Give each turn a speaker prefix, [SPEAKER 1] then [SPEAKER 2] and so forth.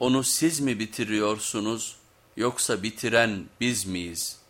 [SPEAKER 1] onu siz mi bitiriyorsunuz yoksa bitiren biz miyiz?''